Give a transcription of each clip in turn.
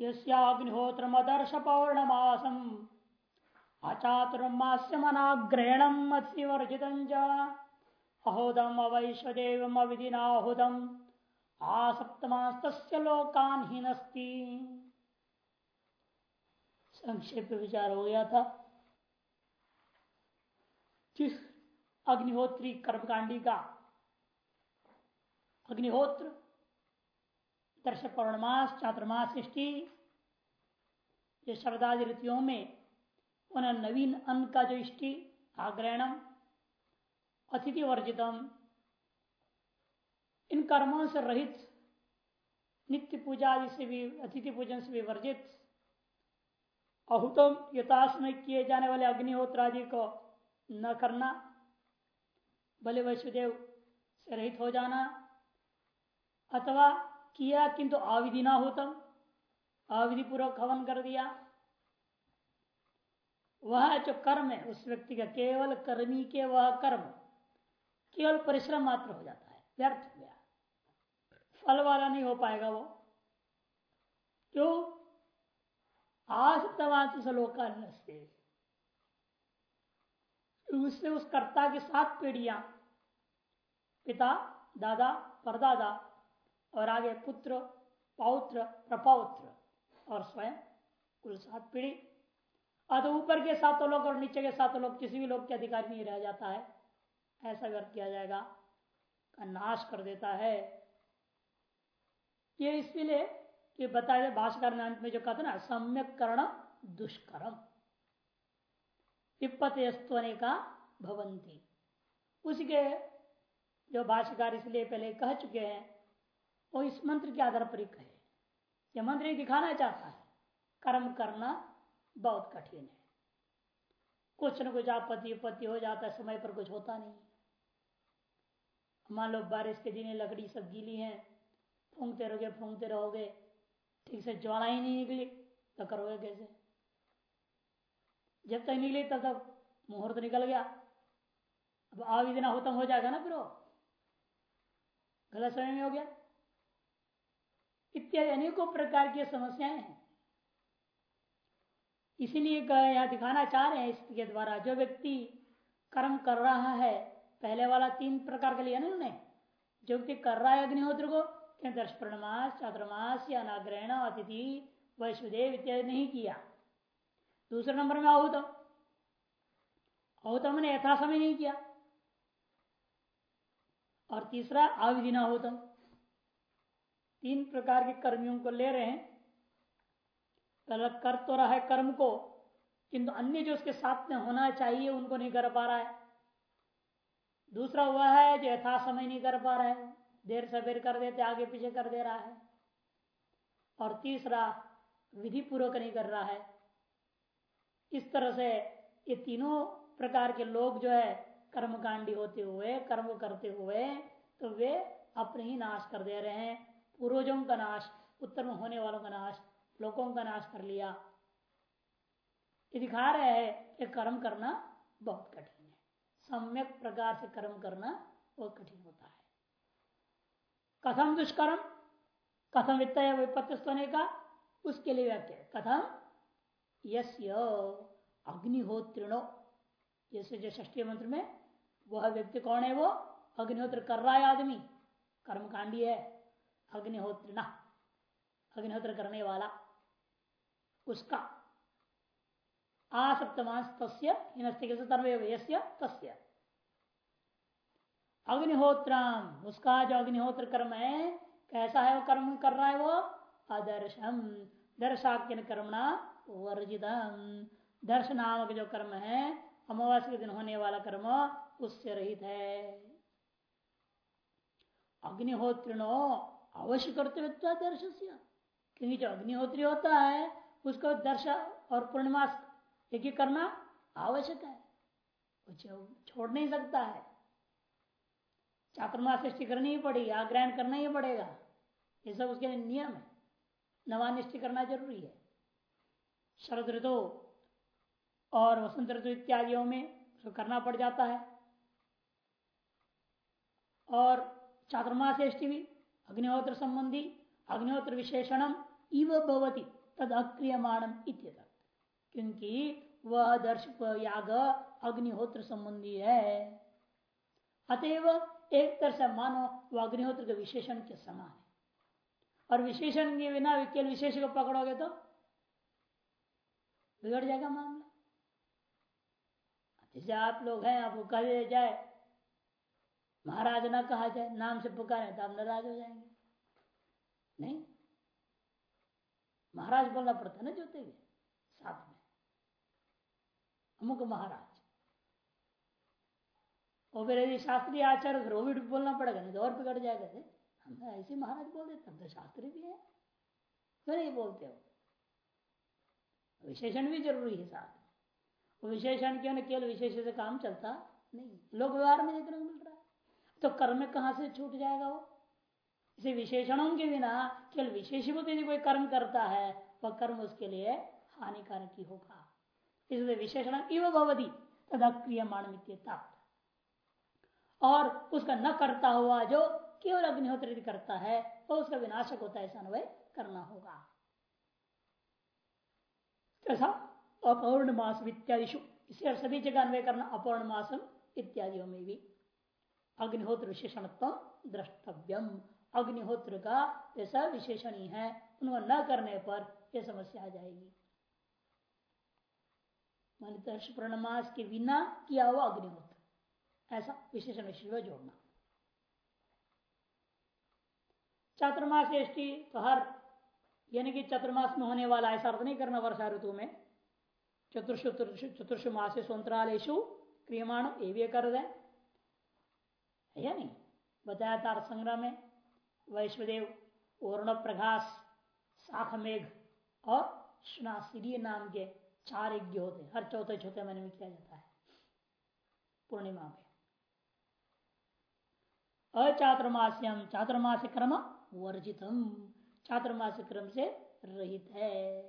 यस्याग्निहोत्र मदर्श पौर्णमासम अचातुर्मास्य मनाग्रहणम अतिवर्जित अहोदम अवैश्वदेव अविधिनाहुदम आसप्तमास्त लोकान हीनस्ती संक्षेप विचार हो गया था। जिस अग्निहोत्री कर्मकांडी का अग्निहोत्र दर्श पौर्णमास चातुर्मास सृष्टि ये शब्दादि ऋतियों में उन नवीन अन्न का जो इष्टि, आग्रहणम, अतिथि वर्जितम, इन कर्मों से रहित, नित्य पूजा आदि से भी, अतिथि पूजन से भी वर्जित, अहुतम यथाश्रम किए जाने वाले अग्निहोत्र आदि को न करना भले वैश्वदेव से रहित हो जाना, अथवा किया किंतु आविधि ना होतम आविधि पूर्वक हवन कर दिया। वह जो कर्म है, उस व्यक्ति का केवल कर्मी के वह कर्म, केवल परिश्रम मात्र हो जाता है। व्यर्थ गया। फल वाला नहीं हो पाएगा वो। क्यों? आसक्तवाद सलोकान से। उससे उस कर्ता की सात पीढ़ियाँ पिता, दादा, परदादा और आगे पुत्र, पौत्र, प्रपौत्र और स्वयं कुल सात पीढ़ी। अत ऊपर के सातों लोग और नीचे के सातों लोग, किसी भी लोग के अधिकारी नहीं रह जाता है। ऐसा व्यर्थ किया जाएगा, का नाश कर देता है। ये इसलिए कि बताया भाषकर अंत में जो कहते ना, सम्यक कर्ण दुष्कर्म। विपत्स्तने का भवंती। उसके जो भाष्यकार इसलिए पहले कह चुके हैं वो इस मंत्र के आधार पर ही कहे। यह मंत्र ही दिखाना चाहता है। कर्म करना बहुत कठिन है। कुछ न कुछ आपत्ति उपत्ति हो जाता है, समय पर कुछ होता नहीं। मान लो बारिश के दिन लकड़ी सब गीली है, फूंकते रहोगे फूंकते रहोगे, ठीक से ज्वाला ही नहीं निकली तो करोगे कैसे? जब तक निकली तब तक मुहूर्त निकल गया। अब आविदना होता हो जाएगा ना फिर गलत समय में हो गया। इत्यादि अनेकों प्रकार की समस्याएँ हैं। इसीलिए यह दिखाना चाह रहे हैं इसके द्वारा। जो व्यक्ति कर्म कर रहा है, पहले वाला तीन प्रकार का लिया ना उन्होंने? जो व्यक्ति कर रहा है अग्निहोत्र को दर्श पूर्णमास, चातुर्मास या नाग्रहण अतिथि वैश्वदेव इत्यादि नहीं किया। दूसरे नंबर में आहूतम आहूतम ने यथा समय नहीं किया। और तीसरा आविधिना होतम तीन प्रकार के कर्मियों को ले रहे हैं। कर तो रहा है कर्म को, किंतु अन्य जो उसके साथ में होना चाहिए, उनको नहीं कर पा रहा है। दूसरा वह है जो यथा समय नहीं कर पा रहा है, देर सवेर कर देते, आगे पीछे कर दे रहा है। और तीसरा विधि पूर्वक नहीं कर रहा है। इस तरह से ये तीनों प्रकार के लोग जो है, कर्मकांडी होते हुए, कर्म करते हुए तो वे अपने ही नाश कर दे रहे हैं। पूर्वजों का नाश, उत्तर में होने वालों का नाश, लोगों का नाश कर लिया। ये दिखा रहे हैं कि कर्म करना बहुत कठिन है। सम्यक प्रकार से कर्म करना बहुत कठिन होता है। कथम दुष्कर्म, कथम वित्त विपत्त होने का, उसके लिए व्याख्या कथम यस्य अग्निहोत्रिणो, जैसे जो ष्टी मंत्र में, वह व्यक्ति कौन है वो? अग्निहोत्र कर रहा है आदमी। कर्मकांडी है। अग्निहोत्र अग्निहोत्र करने वाला, उसका आसप्तमांस तस्य तस्य। अग्निहोत्रम उसका जो अग्निहोत्र कर्म है, कैसा है वो कर्म कर रहा है वो? अदर्शम दर्शाख्यन कर्मणा वर्जितम। दर्श नामक जो कर्म है, अमावास्य के दिन होने वाला कर्म, उससे रहित है। अग्निहोत्रिनो अवश्य कर्तव्य दर्श क्योंकि जो अग्निहोत्री होता है, उसको दर्श और पूर्णिमास एक ही करना आवश्यक है। छोड़ नहीं सकता है। चातुर्मास सृष्टि करनी ही पड़ेगी, आग्रहण करना ही पड़ेगा। ये सब उसके नियम है। नवानिष्टि करना ज़रूरी है। शरद ऋतु और वसंत ऋतु इत्यादियों में उसको करना पड़ जाता है। और चातुर्मा चातुर्मास भी अग्निहोत्र संबंधी अग्निहोत्र विशेषणम इव भवती, तद अक्रियमाणम क्योंकि वह दर्श याग अग्निहोत्र संबंधी है। अतएव एक तरह से मानो वह अग्निहोत्र के विशेषण के समान है। और विशेषण के बिना केवल विशेष को पकड़ोगे तो बिगड़ जाएगा मामला। जैसे आप लोग हैं आपको कह जाए महाराज ना कहा जाए, नाम से पुकारे तो आप नाराज़ हो जाएँगे। नहीं। महाराज बोलना पड़ता है ना जोते हुए साथ में। अमुक महाराज। और फिर यदि शास्त्रीय आचार्य वो भी बोलना पड़ेगा, नहीं तो और बिगड़ जाएगा हम तो ऐसे महाराज बोल देते हम तो शास्त्री भी है। क्यों नहीं बोलते हो विशेषण भी ज़रूरी है साथ विशेषण क्यों ना केवल विशेष से काम चलता नहीं, लोक व्यवहार में देखने को मिल रहा तो कर्म कहाँ से छूट जाएगा वो? इसे विशेषणों के बिना केवल विशेषभूत यदि कोई कर्म करता है, वह कर्म उसके लिए हानिकारक ही होगा। इसलिए विशेषण इव भवती, तदा क्रियमाण और उसका न करता हुआ जो केवल अग्निहोत्र करता है तो उसका विनाशक होता है, ऐसा अनुभव करना होगा। कैसा अपौर्णमास इत्यादिशु इसे सभी जगह अन्वय करना अपौर्ण मासम इत्यादियों में भी। अग्निहोत्र विशेषण द्रष्टव्यम। अग्निहोत्र का ऐसा विशेषण ही है उनको न करने पर यह समस्या आ जाएगी। पूर्णमास के बिना किया हुआ अग्निहोत्र, ऐसा विशेषण विशेष जोड़ना। चतुर्मास तो हर, यानी कि चतुर्मास में होने वाला ऐसा अर्थ नहीं करना वर्षा ऋतु में। चतुर्ष चतुर्ष मासे स्वंतरालेशु क्रियमाण ये भी कर दे या नहीं? बताया था संग्रह में, वैश्वदेव ओर्ण प्रकाश साख मेघ और सुनासिरी नाम के चार यज्ञ होते हर चौथे चौथे महीने में किया जाता है। पूर्णिमा में। अचातुर्मास्यम चातुर्मास क्रम वर्जितम। चातुर्मास क्रम से रहित है।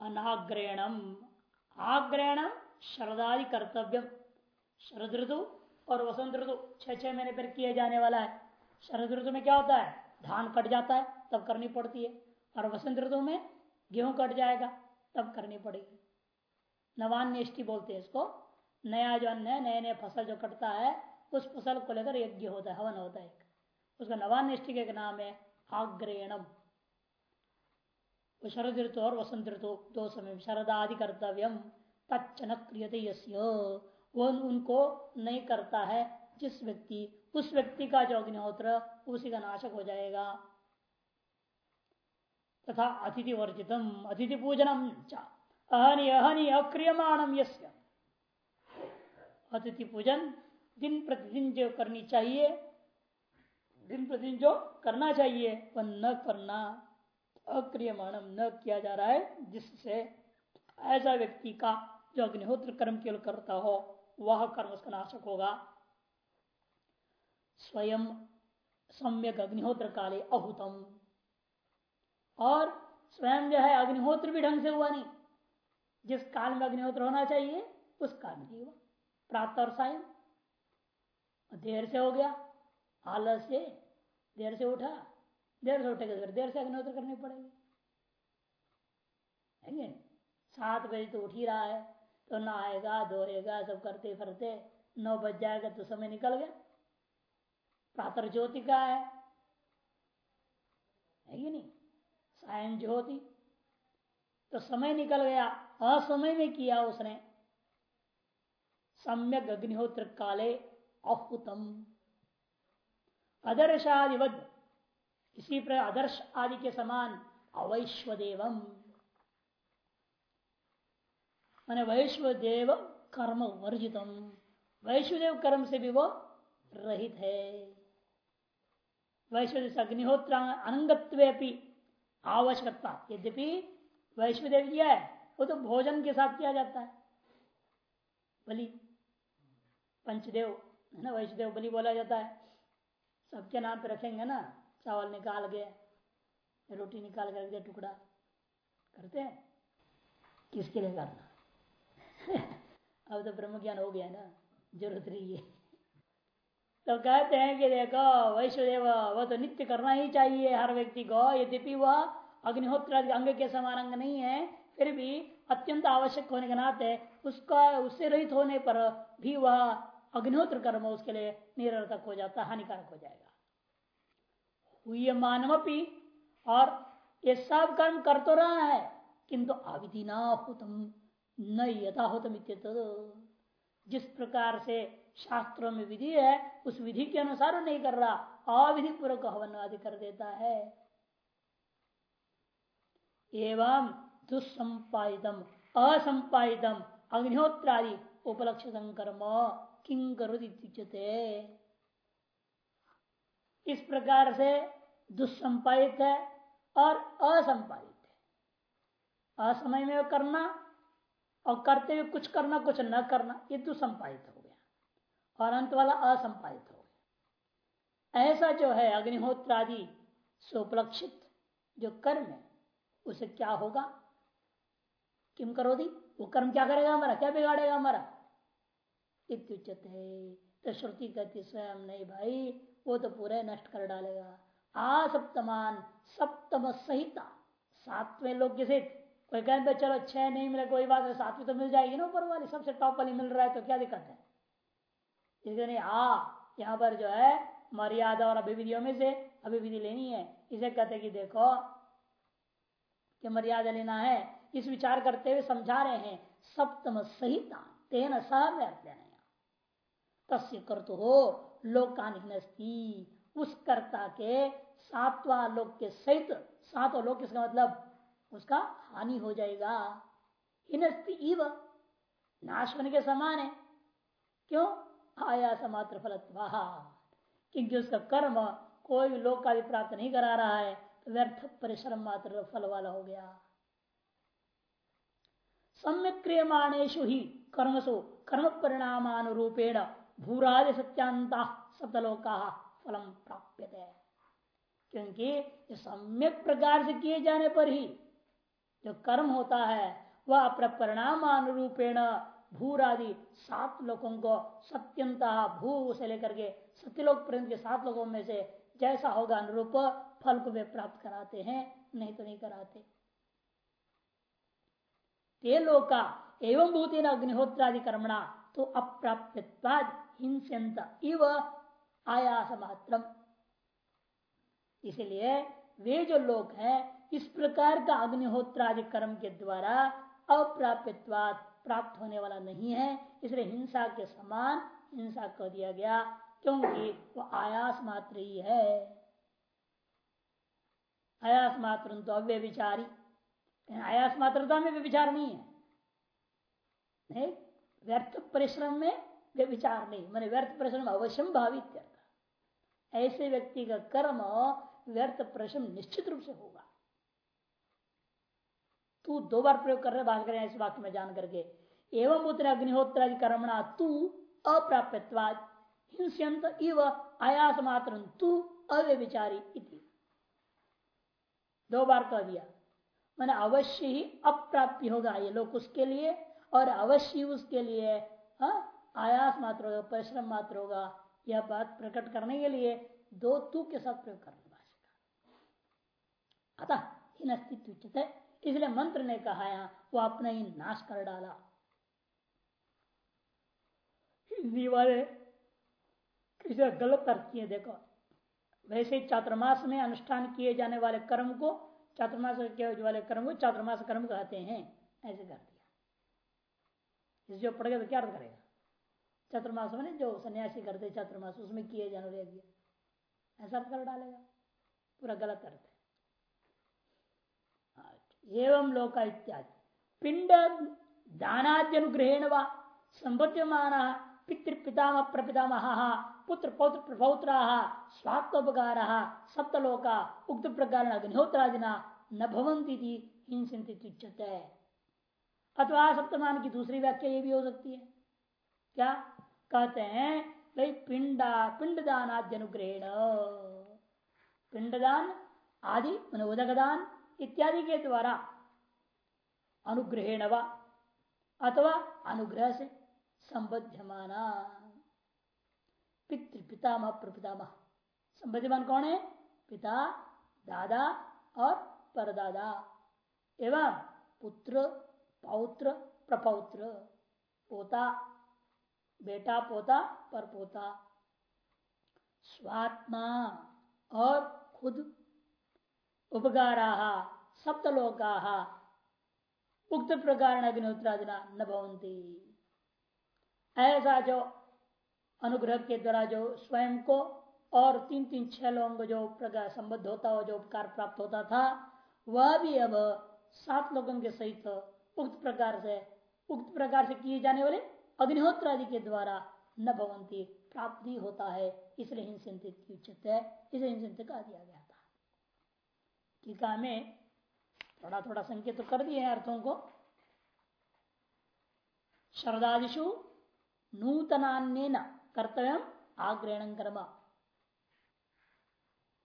अनाग्रहणम। आग्रहणम शरदादि कर्तव्यम। शरद ऋतु और वसंत ऋतु, छह छह महीने पर किया जाने वाला है। शरद ऋतु में क्या होता है? धान कट जाता है, तब करनी पड़ती है। और वसंत ऋतु में गेहूँ कट जाएगा, तब करनी पड़ेगी। नवान्यष्टि बोलते हैं इसको। नया जो अन्न है नए नए फ़सल जो कटता है, उस फ़सल को लेकर यज्ञ होता है, हवन होता है उसका नवान्यष्टि का नाम है आग्रहणम शरद ऋतु और वसंत ऋतु, दो समय शरदादि कर्तव्यम तच्चन क्रियते वो उनको नहीं करता है। जिस व्यक्ति, उस व्यक्ति का जो अग्निहोत्र, उसी का नाशक हो जाएगा। तथा अतिथि वर्जितम अतिथि पूजनम अहनि अहनि, अक्रियमाणम अतिथि पूजन दिन प्रतिदिन जो करनी चाहिए, दिन प्रतिदिन जो करना चाहिए, वह न करना, अक्रियमाणम न किया जा रहा है, जिससे ऐसा व्यक्ति का जो अग्निहोत्र कर्म केवल करता हो। वह कर्म उसका नाशक होगा। स्वयं सम्यक अग्निहोत्र काले अहुतम। और स्वयं जो है अग्निहोत्र भी ढंग से हुआ नहीं। जिस काल में अग्निहोत्र होना चाहिए, उस काल में हुआ। प्रातः और सायं। देर से हो गया। आलस से देर से उठा। देर से उठेगा फिर देर से अग्निहोत्र करनी पड़ेगी। सात बजे तो उठ ही रहा है। तो नहाएगा धोएगा सब करते फिरते, नौ बज जाएगा तो समय निकल गया। प्रातर ज्योति का है। कि नहीं? सायन ज्योति। तो समय निकल गया। असमय में किया उसने। सम्यक अग्निहोत्र काले अहुतम। आदर्शादिवद इसी पर आदर्श आदि के समान अवैश्वदेवम। मैंने वैश्वदेव कर्म वर्जितम। वैश्वदेव कर्म से भी वो रहित है। वैश्वदेव अग्निहोत्र अनंगत्व आवश्यकता। यद्यपि वैश्वदेव किया है, वो तो भोजन के साथ किया जाता है। बलि, पंचदेव, है ना वैश्वदेव बलि बोला जाता है। सबके नाम पे रखेंगे ना, चावल निकाल के, रोटी निकाल कर दिया, टुकड़ा। करते हैं? किसके लिए करना? अब तो ब्रह्म ज्ञान हो गया ना ज़रूरत नहीं है। तो कहते हैं कि देखो वैश्वदेव वह तो नित्य करना ही चाहिए हर व्यक्ति को, यद्यपि वह अग्निहोत्र अंग के समान अंग नहीं है, फिर भी अत्यंत आवश्यक होने के नाते उसका, उससे रहित होने पर भी वह अग्निहोत्र कर्म उसके लिए निरर्थक हो जाता, हानिकारक हो जाएगा। हुई मानवपी, और ये सब कर्म कर तो रहा है, किंतु अविधि ना होतम। न यथाहुतम जिस प्रकार से शास्त्रों में विधि है, उस विधि के अनुसार नहीं कर रहा। अविधि पूर्वक हवन आदि कर देता है। एवं दुस्संपादितम, असंपादितम, अग्निहोत्रादि उपलक्षित कर्म किंग करोते इस प्रकार से दुस्संपादित है और असंपादित है। असमय में करना और करते हुए कुछ करना, कुछ न करना, ये दुसंपादित हो गया। और अंत वाला असंपादित हो गया। ऐसा जो है अग्निहोत्र आदि सुपलक्षित जो कर्म है, उसे क्या होगा? किम करो दी वो कर्म क्या करेगा हमारा? क्या बिगाड़ेगा हमारा? इत्युचते तो श्रुति कहती, स्वयं नहीं भाई, वो तो पूरे नष्ट कर डालेगा। आ सप्तमान सप्तम सहिता सातवें लोग किसे कोई कहते चलो छह नहीं मिले, कोई बात है सातवीं तो मिल जाएगी ना ऊपर वाली, सबसे टॉप वाली मिल रहा है तो क्या दिक्कत है? इसलिए नहीं आ यहाँ पर जो है, मर्यादा और अभिविधियों में से अभिविधि लेनी है। इसे कहते कि देखो, कि मर्यादा लेना है। इस विचार करते हुए समझा रहे हैं, सप्तम सहिता, तेन सह तस्य कर तो हो लोकानिस्ती उस कर्ता के सातवा लोक के सहित, सातवा लोक इसका मतलब? उसका हानि हो जाएगा। इव। नाश होने के समान है। क्यों? आयास मात्र फल क्योंकि उसका कर्म कोई भी लोक का भी प्राप्त नहीं करा रहा है तो व्यर्थ परिश्रम मात्र फल वाला हो गया। सम्यक क्रियमाणेशु ही कर्मसु कर्म परिणामानुरूपेण भूराज सत्यांता सप्तलोका फलम प्राप्त क्योंकि सम्यक प्रकार से किए जाने पर ही जो कर्म होता है, वह अपने परिणाम अनुरूपेण भूरादि सात लोगों को सत्यंता भू से लेकर के सत्यलोक पर्यंत के सात लोगों में से जैसा होगा अनुरूप फल को वे प्राप्त कराते हैं, नहीं तो नहीं कराते। ते लोका एवं भूतेन अग्निहोत्रादि कर्मणा तो अप्राप्य हिंस्यंत इव आयास मात्र इसलिए वे जो लोग हैं इस प्रकार का अग्निहोत्र आदि कर्म के द्वारा अप्राप्यवाद प्राप्त होने वाला नहीं है। इसलिए हिंसा के समान हिंसा कर दिया गया, क्योंकि वो आयास मात्र ही है। आयास मात्र तो अव्य विचारी आयास मात्रता में विचार नहीं है। नहीं, व्यर्थ परिश्रम में विचार नहीं। मैंने व्यर्थ परिश्रम अवश्यम भावित ऐसे व्यक्ति का कर्म व्यर्थ परिश्रम निश्चित रूप से होगा। तू दो बार प्रयोग कर रहे, बात करें इस वाक्य में जान करके। एवं उत्तर अग्निहोत्र कर्मणा तू अप्राप्यवाद हिंस्यंत इव आयास मात्र, तू अव्यविचारी इति। दो बार कह दिया। मैंने अवश्य ही अप्राप्ति होगा ये लोग उसके लिए, और अवश्य उसके लिए, हा? आयास मात्र होगा, परिश्रम मात्र होगा, यह बात प्रकट करने के लिए दो तू के साथ प्रयोग करना अतः इन अस्तित्व इसलिए मंत्र ने कहा वो अपना ही नाश कर डाला। हिंदी वाले किसी गलत अर्थ किए, देखो। वैसे चातुर्मास में अनुष्ठान किए जाने वाले कर्म को, चातुर्मास वाले कर्म को चातुर्मास कर्म कहते हैं। ऐसे कर दिया। इस जो पढ़ेगा तो क्या अर्थ करेगा? चतुर्मास में जो सन्यासी करते चतुर्मास, उसमें किए जाने ऐसा। कर डालेगा। पूरा गलत अर्थ है। एवं लोक इत्यादि। पिंड दानाद्यनुग्रहेण व संबद्यमान पितृपितामह प्रपितामह, पुत्र पौत्र प्रपौत्र स्वात्मोपकार सप्तलोका उक्त प्रकार अग्निहोत्रादिना न भवंती हिंसित अथवा सप्तमान की दूसरी व्याख्या ये भी हो सकती है। क्या? कहते हैं भाई पिंडा पिंडदान आद्य अनुग्रहण पिंडदान, आदि उदकदान इत्यादि के द्वारा अनुग्रह व अथवा अनुग्रह से संबद्धमाना पितृ पितामह प्रपितामह। संबद्धिमान कौन है? पिता, दादा और परदादा। एवं पुत्र, पौत्र, प्रपौत्र। पोता, बेटा, पोता पर पोता स्वात्मा और खुद उपकारा, सप्तलोका उक्त प्रकार अग्निहोत्रादिना न भवंती ऐसा जो अनुग्रह के द्वारा जो स्वयं को और तीन तीन छह लोगों को जो प्रकार संबद्ध होता हो, जो उपकार प्राप्त होता था, वह भी अब सात लोगों के सहित उक्त प्रकार से, उक्त प्रकार से किए जाने वाले अग्निहोत्र आदि के द्वारा न भवंती प्राप्ति होता है, इसलिए हिंसित उचित है इसे हिंसित कहा दिया गया। टीका में थोड़ा थोड़ा संकेत तो कर दिए अर्थों को। शरदादिशु नूतनान्य कर्तव्य आग्रहण कर्म।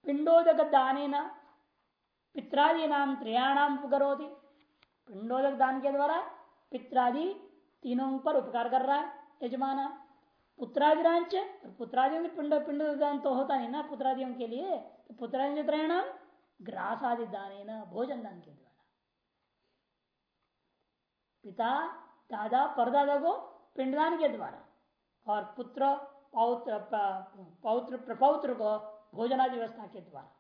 पिंडोदक दान पित्रादि नाम त्रयाणाम उपकरोती। पिंडोदक दान के द्वारा पित्रादि तीनों पर उपकार कर रहा है यजमाना। पुत्रादिरांच पुत्रादि पिंड पिंड दान तो होता नहीं ना, पुत्रादियों के लिए। तो पुत्रादि त्रयाणाम ग्रास आदि दान भोजन दान के द्वारा। पिता, दादा परदादा को पिंडदान के द्वारा और पुत्र, पौत्र पौत्र प्रपौत्र को भोजनादि व्यवस्था के द्वारा।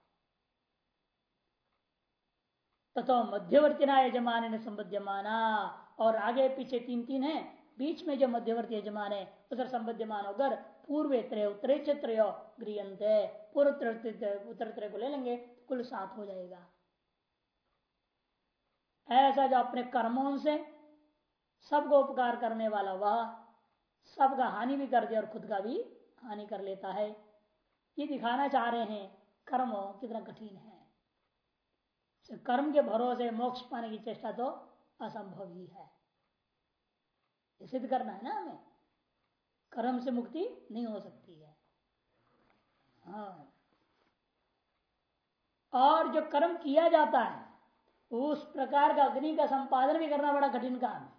तथा मध्यवर्ती ना यजमान ने संबद्धमाना और आगे पीछे तीन तीन है। बीच में जो मध्यवर्ती यजमान है उधर संबद्धमान होकर पूर्व त्रय उत्तरे चित्र गृहंत पूर्व उत्तर त्रय को ले लेंगे। कुल सात हो जाएगा। ऐसा जो अपने कर्मों से सबको उपकार करने वाला, वह सबका हानि भी कर दे और खुद का भी हानि कर लेता है। ये दिखाना चाह रहे हैं, कर्म कितना कठिन है। कर्म के भरोसे मोक्ष पाने की चेष्टा तो असंभव ही है। सिद्ध करना है ना हमें? कर्म से मुक्ति नहीं हो सकती है। हाँ। और जो कर्म किया जाता है, उस प्रकार का अग्नि का संपादन भी करना बड़ा कठिन काम है।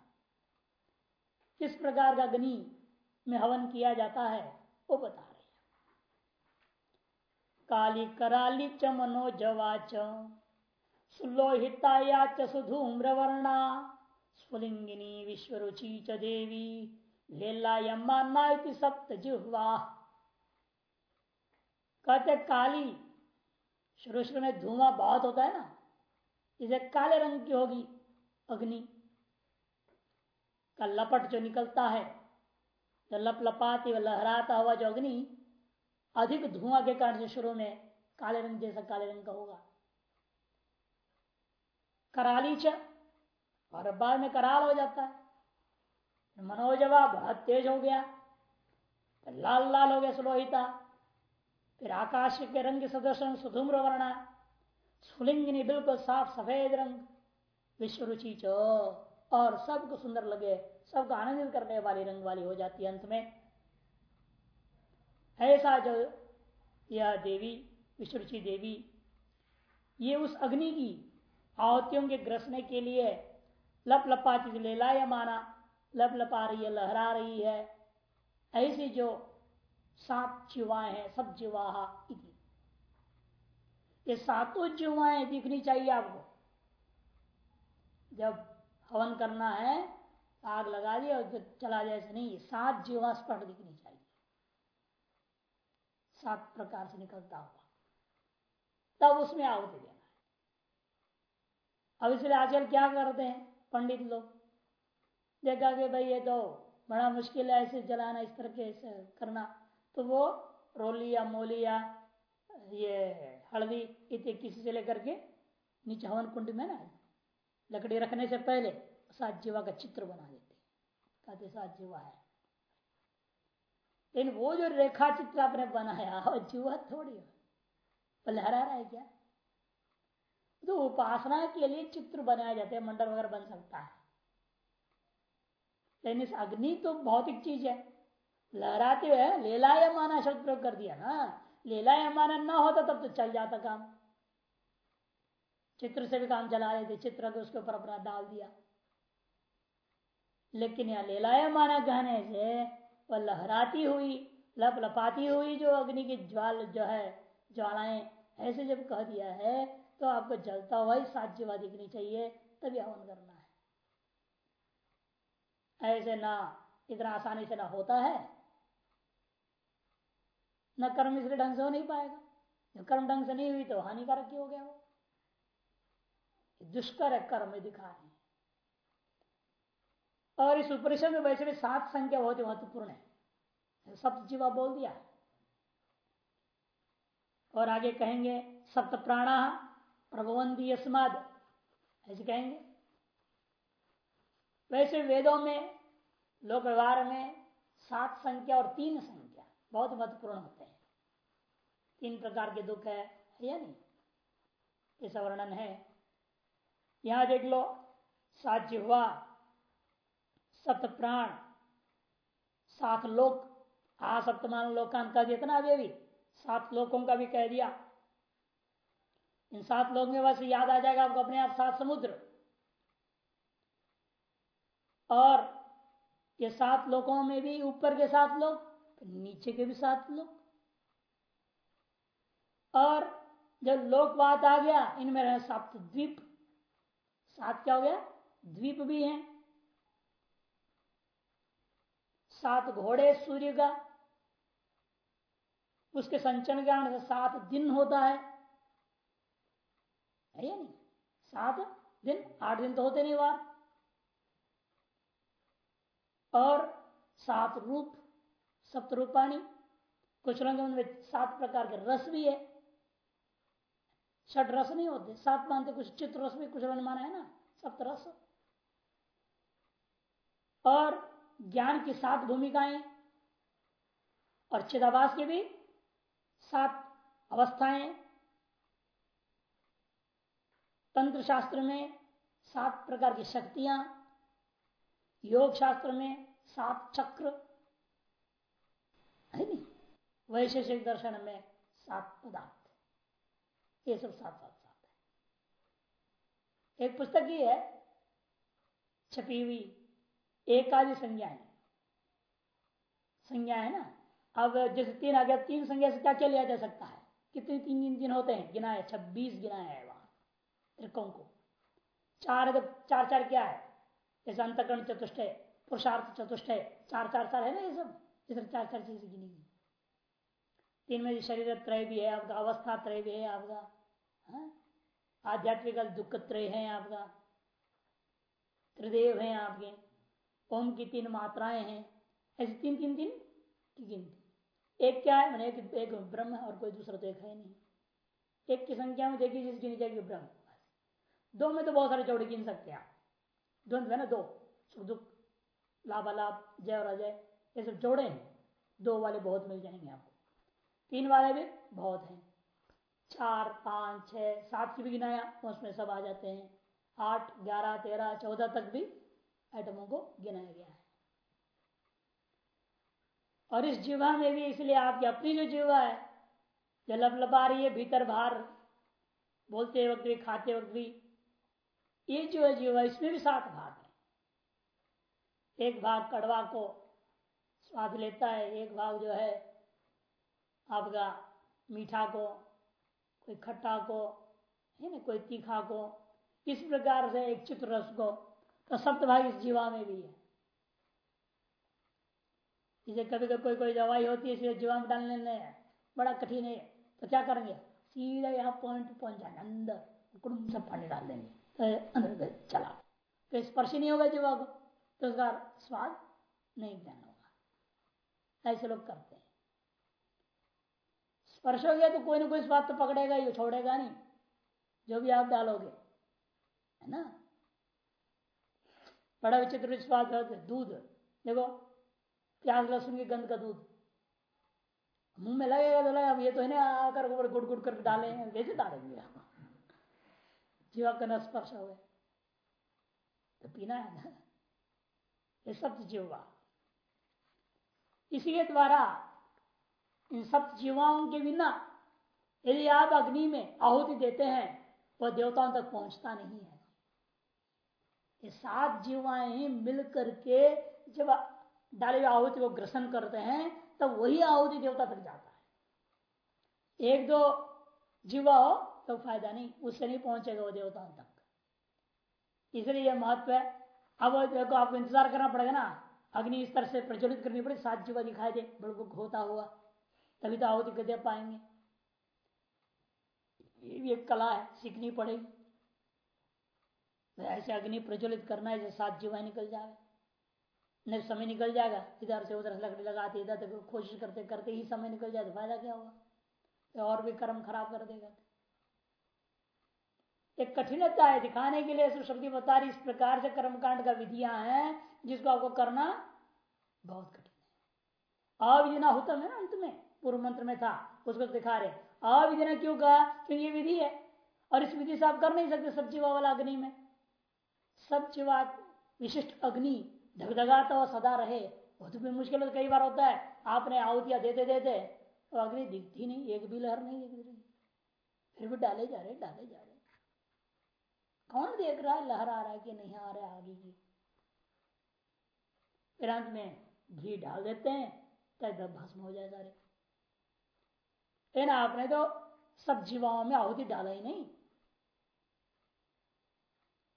किस प्रकार का अग्नि में हवन किया जाता है, वो बता रहे काली कराली च मनोजवाच सुलोहिताया च सुधूम्रवर्णा, स्फुलिंगिनी विश्वरुचि च देवी, लेलायम्मा सप्त जिह्वा कहते काली शुरू शुरू में धुआँ बहुत होता है ना, इसे काले रंग की होगी अग्नि। का लपट जो निकलता है, जो लप लपाती लहराता हुआ जो अग्नि, अधिक धुआँ के कारण से शुरू में काले रंग जैसा काले रंग का होगा। कराली च, और बाद में कराल हो जाता है। मनोजवा बहुत तेज हो गया लाल लाल हो गया सुलोहिता। फिर आकाश के रंग के सदस्य सुधूम्र वर्णा स्फुलिंगिनी बिल्कुल साफ़ सफ़ेद रंग। विश्व रुचि चो, और सबको सुंदर लगे, सबको आनंदित करने वाली रंग वाली हो जाती है अंत में। ऐसा जो यह देवी, विश्वरुचि देवी, ये उस अग्नि की आहुतियों के ग्रसने के लिए लप लपाती लेलाया माना लप लपा रही है, लहरा रही है, ऐसी जो सात जीवाएँ हैं, सब जीवाहा ये सातों जीवाएँ दिखनी चाहिए आपको। जब हवन करना है, आग लगा दी और चला जाए नहीं, सात जीवा स्पष्ट दिखनी चाहिए। सात प्रकार से निकलता हुआ। तब उसमें आहुति देना है। अब इसलिए आजकल क्या करते हैं, पंडित लोग? देखा कि भाई ये तो बड़ा मुश्किल है, ऐसे जलाना, इस तरह के करना। तो वो रोली या मोली या हल्दी इतने किसी से लेकर के नीचे हवन कुंड में ना लकड़ी रखने से पहले सात जीवा का चित्र बना देते कहते सात जीवा है। लेकिन वो जो रेखा चित्र आपने बनाया, वो जीवा थोड़ी है। लहरा रहा है क्या? तो उपासना के लिए चित्र बनाया जाते हैं मंडल वगैरह बन सकता है। लेकिन इस अग्नि तो भौतिक चीज़ है। लहराते हुए लेलाय माना शब्द प्रयोग कर दिया ना। लेलाय माना ना होता तब तो चल जाता काम। चित्र से भी काम चला लेते चित्र को उसके ऊपर अपना डाल दिया। लेकिन यह लेलाय माना कहने से, वह लहराती हुई लप लपाती हुई जो अग्नि की ज्वाल जो है, ज्वालाएँ, ऐसे जब कह दिया है तो आपको जलता हुआ ही सात जीवा दिखनी चाहिए, तभी हवन करना है। ऐसे ना, इतना आसानी से ना होता है। न कर्म इसलिए ढंग से हो नहीं पाएगा। जब कर्म ढंग से नहीं हुई तो हानिकारक क्यों हो गया वो? दुष्कर है कर्म दिखा रहे और इस उपनिषद में वैसे भी सात संख्या बहुत ही महत्वपूर्ण है। सप्त जीवा बोल दिया। और आगे कहेंगे, सप्त प्राणा प्रभवंती अस्माद ऐसे कहेंगे। वैसे वेदों में लोक व्यवहार में सात संख्या और तीन संख्या बहुत महत्वपूर्ण होते हैं। तीन प्रकार के दुख है या नहीं? ऐसा वर्णन है। यहाँ देख लो सात जिह्वा सप्त प्राण सात लोक, आ सप्तमान लोकांत का जितना अभी अभी सात लोकों का भी कह दिया। इन सात लोग में बस याद आ जाएगा आपको अपने आप सात समुद्र। और ये सात लोकों में भी ऊपर के सात लोग नीचे के भी सात लोग और जब लोक बात आ गया, इनमें रहे सप्त द्वीप। सात क्या हो गया? द्वीप भी हैं। सात घोड़े, सूर्य का। उसके संचन कारण से सात दिन होता है। है या नहीं? सात दिन, आठ दिन तो होते नहीं बार और सात रूप सप्त रूपाणी कुछ रंग में सात प्रकार के रस भी है। षट रस नहीं होते। सात मानते कुछ चित्र रस भी कुछ रंग माना है ना? सप्त रस। और ज्ञान की सात भूमिकाएँ और चिदावास की भी सात अवस्थाएँ। तंत्र शास्त्र में सात प्रकार की शक्तियाँ। योग शास्त्र में सात चक्र। है नहीं? वैशेषिक दर्शन में सात पदार्थ। ये सब सात सात सात है। एक पुस्तक ही है, छपी हुई एकादि संज्ञा है। संज्ञा है ना? अब जैसे तीन आ गया, तीन संज्ञा से क्या क्या लिया जा सकता है? कितने तीन तीन दिन होते हैं? गिना है छब्बीस गिना है वहाँ त्रिकों को। चार चार चार क्या है? जैसे अंतकरण चतुष्ट पुरुषार्थ चतुष्ट है चार चार चार है ना ये सब? इधर चार चार चीज़ें गिनी तीन में शरीर त्रय भी है आपका अवस्था त्रय भी है आपका हाँ? आध्यात्मिक दुख त्रय है आपका। त्रिदेव है आपके। ओम की तीन मात्राएँ हैं। ऐसी तीन तीन तीन? की गिनती एक क्या है? मैंने एक, एक ब्रह्म और कोई दूसरा तो एक है नहीं। एक की संख्या में देखिए जिस गिनी जाएगी ब्रह्म। दो में तो बहुत सारे चौड़े गिन सकते हैं आप। द्वंद्व है ना दो? सुख दुख लाभ अलाभ जय और अजय ये सब जोड़े हैं। दो वाले बहुत मिल जाएँगे आपको। तीन वाले भी बहुत हैं। चार, पाँच, छह, सात भी गिनाया उसमें सब आ जाते हैं। आठ, ग्यारह, तेरह, चौदह तक भी आइटमों को गिनाया गया है। और इस जीवा में भी इसलिए आपकी अपनी जो जीवा है, जो लपलपा रही है, भीतर बाहर, बोलते वक्त भी, खाते वक्त भी, ये जो है जीवा, इसमें भी सात भाग है। एक भाग कड़वा को स्वाद लेता है, एक भाग जो है आपका मीठा को कोई खट्टा को है ना, कोई तीखा को इस प्रकार से एक चित्र रस को तो सप्तभाग इस जीवा में भी है। जैसे कभी कभी कोई कोई दवाई होती है इसे जीवा में डालने में बड़ा कठिन है तो क्या करेंगे? सीधा यहाँ पॉइंट पहुँच जाए अंदर कुटुंब सब पानी डाल देंगे तो अंदर चला। तो स्पर्श नहीं होगा जीवा को तो उसका स्वाद नहीं ज्ञान होगा। ऐसे लोग करते स्पर्श हो गया तो कोई ना कोई स्वाद तो पकड़ेगा ही, छोड़ेगा नहीं। जो भी आप डालोगे, है ना? बड़ा विचित्र स्वाद दूध, देखो, प्याज, लहसुन की गंध का दूध। मुँह में लगेगा तो लगा ये तो है ना, आकर ऊपर गुड़ गुड़ कर डाले वैसे डालेंगे आप? जीवा का स्पर्श हो। तो पीना है ना? ये सब जीवा। इसी के द्वारा इन सब जीवाओं के बिना यदि आप अग्नि में आहुति देते हैं, वह देवताओं तक पहुँचता नहीं है। ये सात जीवाएँ मिल करके जब डाले हुए आहुति को ग्रसन करते हैं, तब वही आहुति देवता तक जाता है। एक दो जीवा हो तो फ़ायदा नहीं, उससे नहीं पहुंचेगा वो देवताओं तक। इसलिए यह महत्व है। अब देखो, आपको इंतज़ार करना पड़ेगा ना। अग्नि इस तरह से प्रज्वलित करनी पड़े सात जीवा दिखाई दे बिल्कुल होता हुआ। तभी तो आहुति दे पाएँगे। ये भी एक कला है, सीखनी पड़ेगी। ऐसे अग्नि प्रज्वलित करना है, जैसे सात जीवा निकल जाए। नहीं, समय निकल जाएगा। इधर से उधर लकड़ी लगाते, इधर तक कोशिश करते करते ही समय निकल जाए तो फ़ायदा क्या होगा? तो और भी कर्म खराब कर देगा। एक कठिनता है दिखाने के लिए शब्द बता रही इस प्रकार से कर्मकांड का विधियाँ हैं, जिसको आपको करना बहुत कठिन है। अविधिना होता है ना अंत में। पूर्व मंत्र में था, उसको दिखा रहे अविधिना क्यों कहा? क्योंकि ये विधि है। और इस विधि से आप कर नहीं सकते सब जीवा वाला अग्नि में। सब जीवा विशिष्ट अग्नि धगधगाता हुआ सदा रहे। वो तो मुश्किल कई बार होता है। आपने आहुतियाँ देते देते तो अग्नि दिखती नहीं, एक भी लहर नहीं दिख रही। फिर भी डाले जा रहे, डाले जा रहे। कौन देख रहा है, लहर आ रहा है कि नहीं आ रहा है आगे की? फिर अंत में घी डाल देते हैं, तब भस्म हो जाए सारे। लेकिन आपने तो सब जीवाओं में आहुति डाला ही नहीं।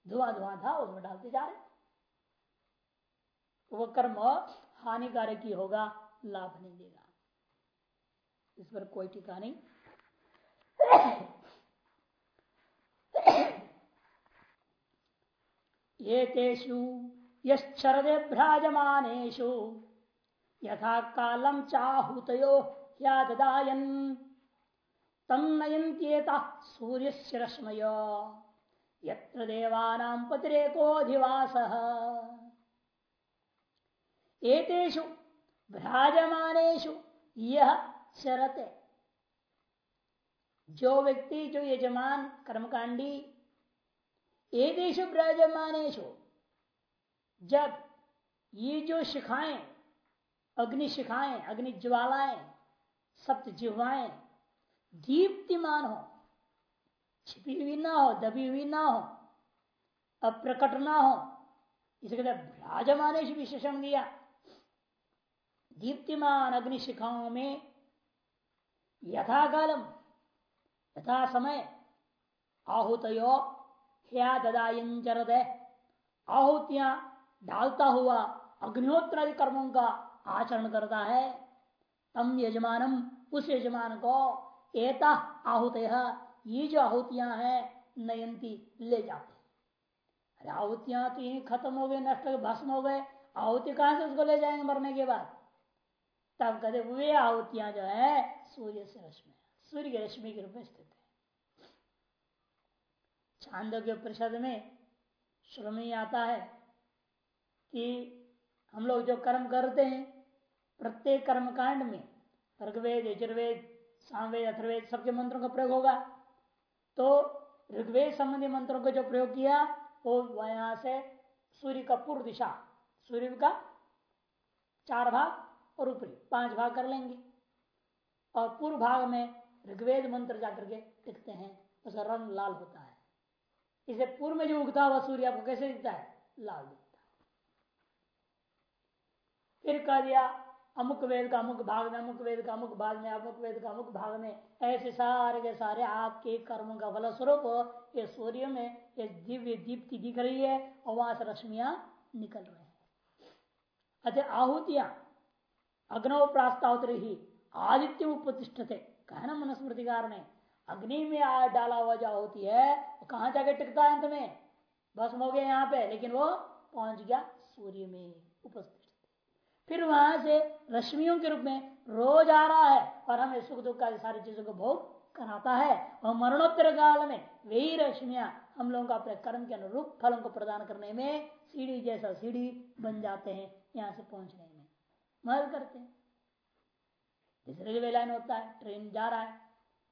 धुआँ धुआँ था, उसमें डालते जा रहे वो कर्म हानिकारक ही होगा, लाभ नहीं देगा। इस पर कोई टीका नहीं। ये तेषु यदे भ्राजमानेषु। यथा कालम चाहुतयो ह्याददायन। तन्नयन्त्येता सूर्यस्य रश्मय यत्र देवानां पतिरेकोऽधिवासः एतेषु यह शरत जो व्यक्ति, जो यजमान कर्मकांडी एतेषु भ्राजमानेशु जब ये जो शिखाएँ अग्नि शिखाएँ अग्नि ज्वालाएँ सप्त जिह्वाएँ दीप्तिमान हो, छिपी हुई ना हो, दबी हुई ना हो, अप्रकट ना हो, इसे कहते भ्राजमानेश विशेषण दिया। दीप्तिमान अग्नि शिखाओं में यथा कालम यथा समय आहुतयो क्या ददायंचरद आहुतियाँ डालता हुआ अग्निहोत्र आदि कर्मों का आचरण करता है, तम यजमानम, उस यजमान को एता आहुत ये जो आहुतियाँ हैं, नयंती ले जाते अरे आहुतियाँ तो यही खत्म हो गए, नष्ट हो गए, भस्म हो गए, आहुति कहाँ से उसको ले जाएँगे मरने के बाद? तब कहते वे आहुतियाँ जो है, सूर्य से रश्मि सूर्य की रश्मि के रूप में स्थित है। छांदो के परिषद में श्रमी आता है कि हम लोग जो कर्म करते हैं, प्रत्येक कर्म कांड में, ऋग्वेद, यजुर्वेद सामवेद अथर्वेद सबके मंत्रों का प्रयोग होगा। तो ऋग्वेद संबंधी मंत्रों का जो प्रयोग किया, वो यहाँ से सूर्य का पूर्व दिशा, सूर्य का चार भाग और ऊपरी, पाँच भाग कर लेंगे। और पूर्व भाग में ऋग्वेद मंत्र जाकर के लिखते हैं, उसका रंग लाल होता है। इसे पूर्व में जो उगता हुआ सूर्य आपको कैसे दिखता है? लाल दिखता है। फिर कह दिया अमुक वेद का अमुक भाग में, अमुक वेद का अमुक भाग में, अमुक वेद का अमुक भाग में। ऐसे सारे के सारे आपके कर्म का फल स्वरूप ये सूर्य में ये दिव्य दीप्ति दिख रही है और वहाँ से रश्मिया निकल रहे हैं। अतः आहूतियाँ अग्नव प्रास्तावत ही, आदित्य उपतिष्ठ थे कहना मनुस्मृतिकार ने अग्नि में डाला हुआ जो होती है, वो कहाँ जाके टिकता है अंत में? भस्म हो गया यहाँ पे, लेकिन वो पहुँच गया सूर्य में, उपस्थित। फिर वहाँ से रश्मियों के रूप में रोज आ रहा है और हमें सुख दुख का सारी चीज़ों को भोग कराता है। और मरणोत्तर काल में वही रश्मियाँ हम लोगों को अपने कर्म के अनुरूप फलों को प्रदान करने में सीढ़ी जैसा सीढ़ी बन जाते हैं, यहाँ से पहुँचने में। मदद करते हैं। जैसे रेलवे लाइन होता है, ट्रेन जा रहा है,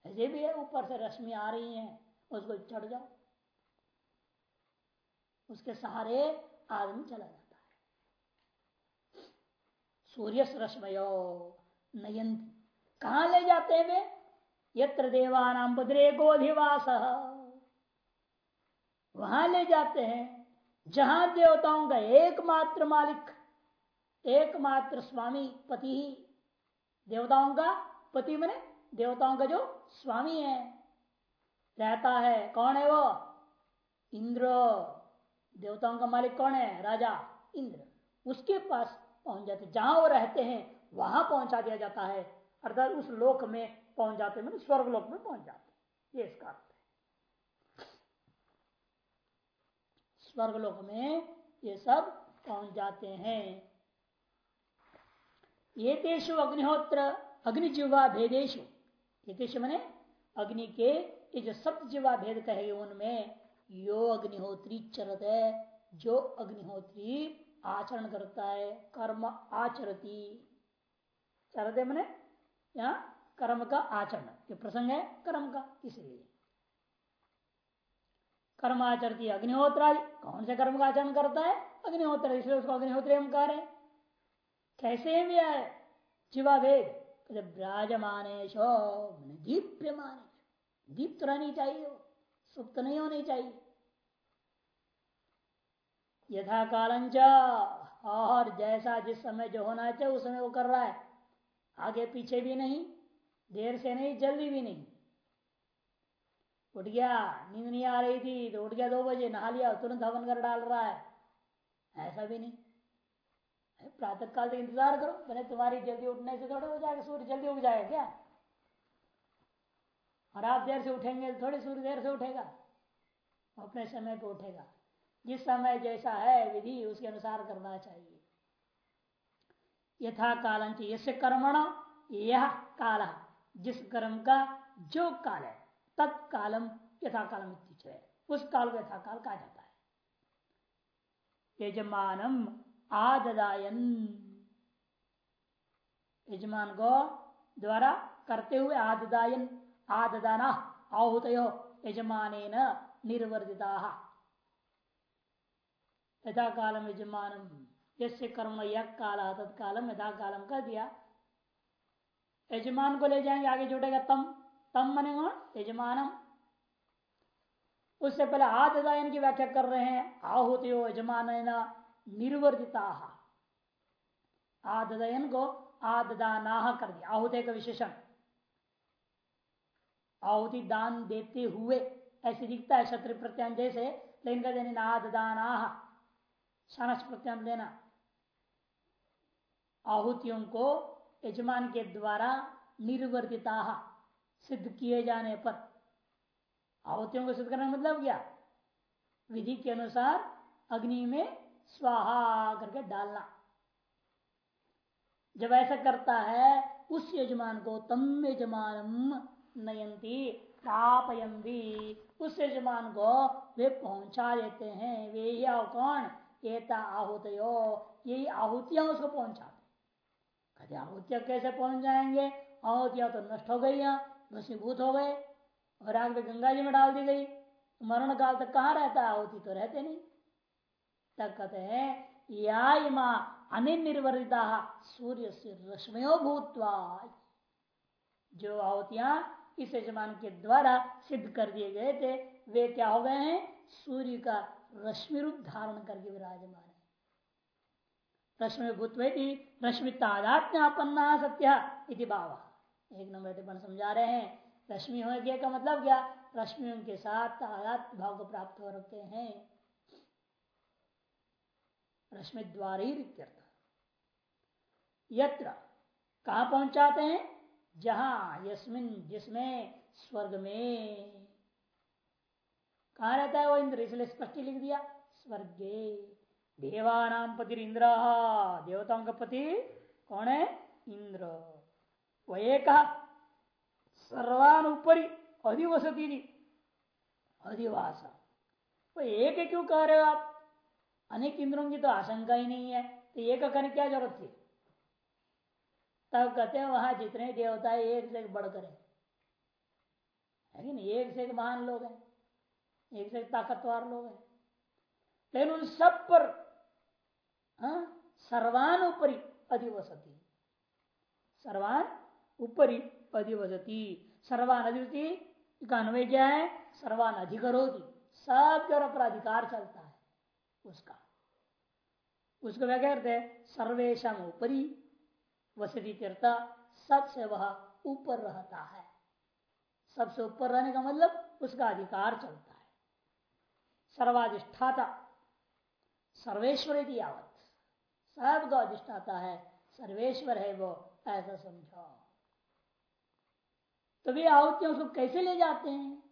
ऐसे भी है, ऊपर से रश्मि आ रही है, उसको चढ़ जाओ। उसके सहारे आदमी चला है। सूर्य रश्मयो नयंती कहा ले जाते हैं वे? यत्र देवानाम बद्रे गोधिवास। वहाँ ले जाते हैं। जहाँ देवताओं का एकमात्र मालिक, एकमात्र स्वामी, पति ही। देवताओं का पति मने देवताओं का जो स्वामी है। रहता है। कौन है वो? इंद्र। देवताओं का मालिक कौन है? राजा इंद्र। उसके पास पहुँच जाते जहाँ वो रहते हैं, वहाँ पहुँचा दिया जाता है। अर्थात उस लोक में पहुँच जाते मतलब स्वर्ग लोक में पहुँच जाते ये इसका अर्थ है। स्वर्ग लोक में ये सब पहुँच जाते हैं। ये देशु अग्निहोत्र, अग्निजीवा भेदेशु ये देश मैंने अग्नि के ये जो सप्त जीवा भेद कहे उनमें यो अग्निहोत्री चरत है, जो अग्निहोत्री आचरण करता है, कर्म आचरती। चरते मैंने। यहाँ कर्म का आचरण। प्रसंग है कर्म का, इसलिए। कर्म आचरती अग्निहोत्र कौन से कर्म का आचरण करता है? अग्निहोत्र। इसलिए उसको अग्निहोत्र हम कह रहे कैसे भी है? जीवा भेद विराजमानेश। दीप्यमानेश। दीप्त रहनी चाहिए सुप्त नहीं होनी चाहिए। यथा कालंच और जैसा जिस समय जो होना चाहिए, उस समय वो कर रहा है। आगे पीछे भी नहीं, देर से नहीं, जल्दी भी नहीं। उठ गया, नींद नहीं आ रही थी तो उठ गया दो बजे, नहा लिया, तुरंत हवन कर डाल रहा है। ऐसा भी नहीं। प्रातः काल तक इंतज़ार करो मैंने तुम्हारी जल्दी उठने से थोड़ा हो जाएगा, सूर्य जल्दी उग जाएगा क्या? और आप देर से उठेंगे तो थोड़ी सूर्य देर से उठेगा अपने समय पर उठेगा। जिस समय जैसा है, विधि उसके अनुसार करना चाहिए। यथा कालंच यश कर्मण यह काल। जिस कर्म का जो काल है तत्कालम यथा कालम उस काल को यथा काल कहा जाता है। यजमानम आददायन। यजमान को द्वारा करते हुए आददायन, आददाना आहुत यजमान निर्वर्तिता। यथा कालम यजमान यसे कर्म यह काल तत्कालम यथा कालम कर दिया। यजमान को ले जाएँगे आगे जुटेगा तम तम मने यजमानम। उससे पहले आददायन की व्याख्या कर रहे हैं आहुत यजमान निर्वर्तिता। आदयन को आददाना कर दिया, आहुति का विशेषण। आहुति दान देते हुए, ऐसे दिखता है क्षत्रि प्रत्यान जैसे लेकिन कहते हैं सानस प्रत्यान लेना आहुतियों को यजमान के द्वारा निर्वर्तिता सिद्ध किए जाने पर। आहुतियों को सिद्ध करने मतलब क्या? विधि के अनुसार अग्नि में स्वाहा करके डालना। जब ऐसा करता है, उस यजमान को तम यजमान नयंती, प्रापयंती। उस यजमान को वे पहुँचा देते हैं। वे या कौन? एता आहुत यही आहुतियाँ उसको पहुंचाते कहते आहुतियाँ कैसे पहुँच जाएँगे? आहुतियाँ तो नष्ट हो गई भस्मीभूत हो गए, और आग में गंगा जी में डाल दी गई। मरण काल तक कहाँ रहता है? आहुति तो रहते नहीं। तक कहते हैं या इमा अनिर्वर्तिता सूर्य से रश्मियो जो आहुतियाँ इस यजमान के द्वारा सिद्ध कर दिए गए थे, वे क्या हो गए हैं? सूर्य का रश्मि रूप धारण करके विराजमान है। रश्मि भूत रश्मि तादात्म्यापन्ना सत्य इति एक नंबर टिप्पण समझा रहे हैं, रश्मि हो गया का मतलब क्या? रश्मियों के साथ तादात्म भाव को प्राप्त हो रखते हैं। रश्मि द्वार ही यत्र, कहा पहुंचाते हैं? जहाँ, यस्मिन, जिसमें, स्वर्ग में। कहा रहता है वो इंद्र? इसलिए स्पष्ट लिख दिया। स्वर्गे। देवानाम पति इंद्र। देवताओं का पति कौन है? इंद्र। वो एक सर्वानुपरि अधिवसती अधिवास। वो एक क्यों कह रहे हो आप? अनेक इंद्रों की तो आशंका ही नहीं है। तो एक करने क्या ज़रूरत थी? तब कहते हैं वहाँ जितने देवता है, एक से बढ़कर है। लेकिन एक से एक महान लोग हैं। एक से ताकतवर लोग हैं। लेकिन उन सब पर हाँ, सर्वान ऊपरी अधिवसती। सर्वान ऊपरी अधिवसती। सर्वान अधिवती का अन्वय क्या है? सर्वान अधिकरोती। सब जो पर अधिकार चलता है उसका। उसको क्या कहते हैं? सर्वेशम ऊपरी वसती तीर्थ। सबसे वह ऊपर रहता है। सबसे ऊपर रहने का मतलब उसका अधिकार चलता सर्वाधिष्ठाता। सर्वेश्वर यावत। सब का अधिष्ठाता है, सर्वेश्वर है वो, ऐसा समझो। तो वे आहुतियाँ उसको कैसे ले जाते हैं?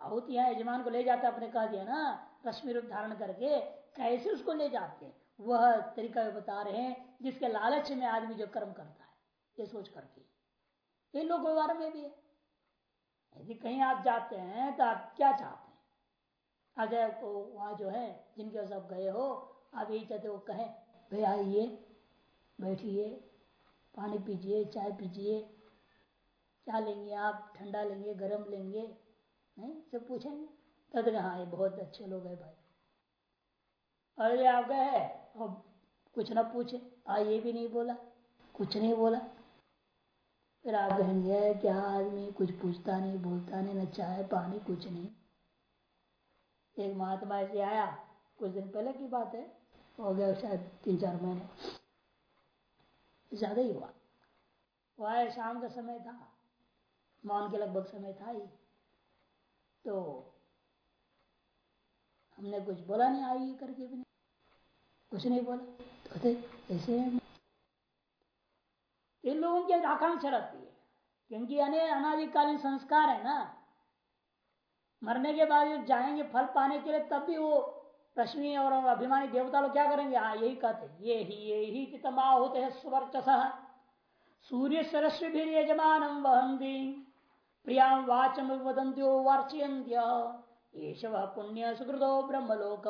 आहुतियाँ यजमान को ले जाते अपने कह दिया ना, रश्मि रूप धारण करके, कैसे उसको ले जाते हैं? वह तरीका बता रहे हैं, जिसके लालच में आदमी जो कर्म करता है, ये सोच करके। ये लोग व्यवहार में भी है। यदि कहीं आप जाते हैं तो आप क्या चाहते अजय को वहाँ जो है, जिनके सब गए हो, आप यही चाहते हो कहें, भाई आइए, बैठिए, पानी पीजिए, चाय पीजिए क्या लेंगे आप, ठंडा लेंगे, गर्म लेंगे, नहीं, सब पूछेंगे। तब हाँ ये बहुत अच्छे लोग हैं भाई। अरे आप गए और कुछ ना पूछे। आ ये भी नहीं बोला, कुछ नहीं बोला। फिर आप कहेंगे, क्या आदमी कुछ पूछता नहीं, बोलता नहीं, न चाय, पानी, कुछ नहीं। एक महात्मा ऐसे आया, कुछ दिन पहले की बात है, हो गया शायद तीन चार महीने। ज़्यादा ही हुआ। वो आया शाम का समय था, मौन के लगभग समय था ही। तो हमने कुछ बोला नहीं, आई करके भी नहीं। कुछ नहीं बोला। तो ऐसे इन लोगों की आकांक्षा रहती है, क्योंकि अनेक अनादिकालीन संस्कार है ना। मरने के बाद जब जाएँगे फल पाने के लिए, तब भी वो रश्मि और अभिमानी देवता लोग क्या करेंगे? हाँ यही कहते ये ही ये ही चितमा होते हैं सुवर्चस। सूर्य सरस्वी भी यजमान वहंती प्रिया वाचम वदंत्यो वार्चयंत्य वह पुण्य सुकृतो ब्रह्मलोक।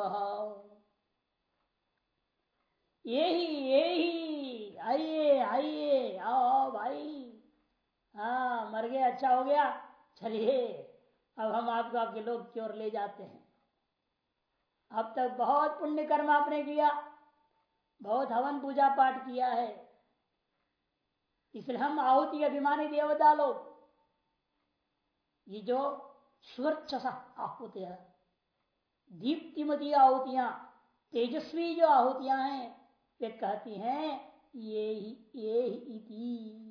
ये ही ये ही। आइए आइए, आओ भाई। हाँ मर गए अच्छा हो गया। चलिए। अब हम आपको आपके लोग की ओर ले जाते हैं। अब तक बहुत पुण्य कर्म आपने किया, बहुत हवन पूजा पाठ किया है। इसलिए हम आहुति अभिमानी देवता लोग। ये जो स्वर्चसा आहुतियाँ दीप्तिमती आहुतियाँ, तेजस्वी जो आहुतियाँ हैं, वे कहती हैं, ये ही ये ही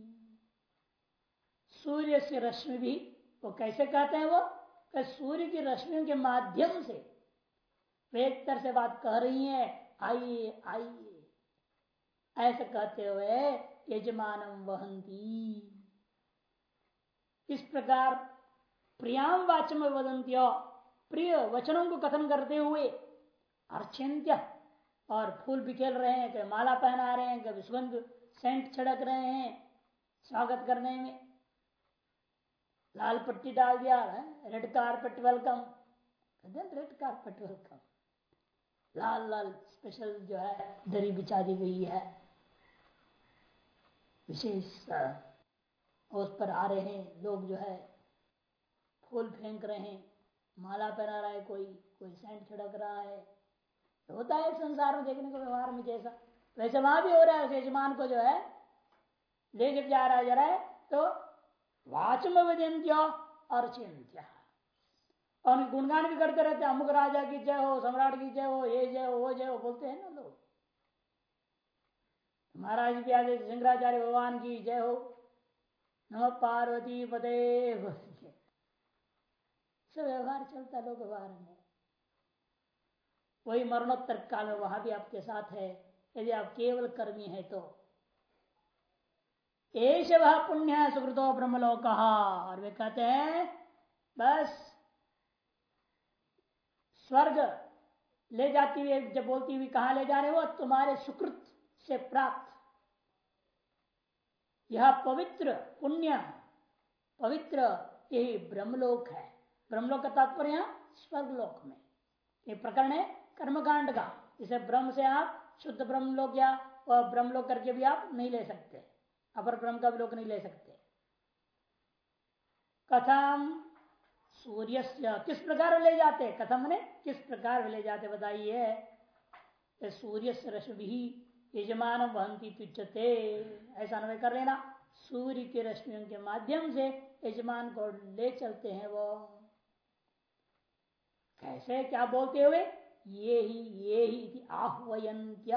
सूर्य से रश्मि भी, वो कैसे कहते हैं वो? सूर्य की रश्मियों के माध्यम से वे एक तरह से बात कह रही है, आइए आइए। ऐसे कहते हुए यजमानम वहंती। इस प्रकार प्रियाम वाचम वदंत्य प्रिय वचनों को कथन करते हुए अर्चंत्य और फूल बिखेल रहे हैं, कभी माला पहना रहे हैं, कभी सुगंध सेंट छिड़क रहे हैं, स्वागत करने में। लाल पट्टी डाल दिया red carpet welcome red carpet welcome लाल लाल स्पेशल जो है, दरी बिछा दी गई है। विशेष उस पर आ रहे हैं। लोग जो है, फूल फेंक रहे हैं। माला पहना रहा है कोई कोई सेंट छिड़क रहा है। तो होता है संसार में देखने को व्यवहार में जैसा। वैसे वहाँ भी हो रहा है यजमान को जो है ले जब जा रहा है जरा तो वाचम विजंत्य और और गुणगान भी करते रहते अमुक राजा की जय हो, सम्राट की जय हो, ये जय हो, वो जय हो, बोलते हैं ना लोग। महाराज की आदि शंकराचार्य भगवान की जय हो। नम पार्वती पदे सब व्यवहार चलता लोग व्यवहार में। वही मरणोत्तर काल में वहाँ भी आपके साथ है। यदि आप केवल कर्मी है तो एश वह पुण्य सुकृतो ब्रह्मलोक। और वे कहते हैं, बस, स्वर्ग ले जाती हुई, जब बोलती हुई कहा ले जा रहे हो? तुम्हारे सुकृत से प्राप्त। यह पवित्र पुण्य, पवित्र यही ब्रह्मलोक है। ब्रह्मलोक का तात्पर्य यहाँ, स्वर्गलोक में। ये प्रकरण है कर्मकांड का। इसे ब्रह्म से आप शुद्ध ब्रह्म लोक या ब्रह्म लोक करके भी आप नहीं ले सकते। अपर ब्रह्म का भी लोक नहीं ले सकते। कथम सूर्य किस प्रकार ले जाते? कथम ने किस प्रकार ले जाते बताइए? सूर्य से रश्मि यजमान वहंती तुच्छते। ऐसा अनुभव कर लेना। सूर्य की रश्मियों के माध्यम से यजमान को ले चलते हैं वो। कैसे? क्या बोलते हुए? ये ही ये ही आह्वयंत्य